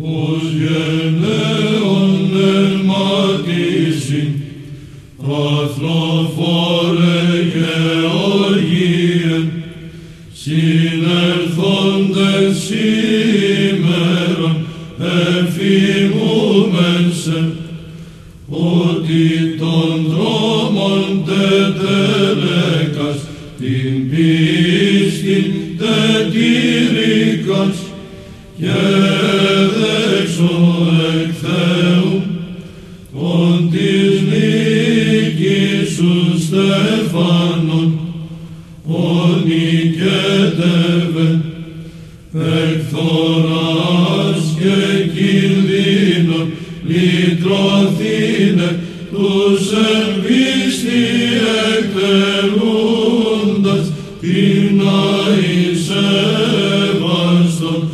Ος γένε ον ματίσιν αθλοφόρε γε ολίγεν, συνελθόντες εφίμου μένει. Ο διττόντω μοντετέλεκας την πί πίστη τετήρικας και δέξω εκ Θεού ον της νίκης σου στεφάνων ον νικέτευε εκθοράς και κινδύνων λυτρωθήνε τους εμπίστη κοινά εις εβάστον,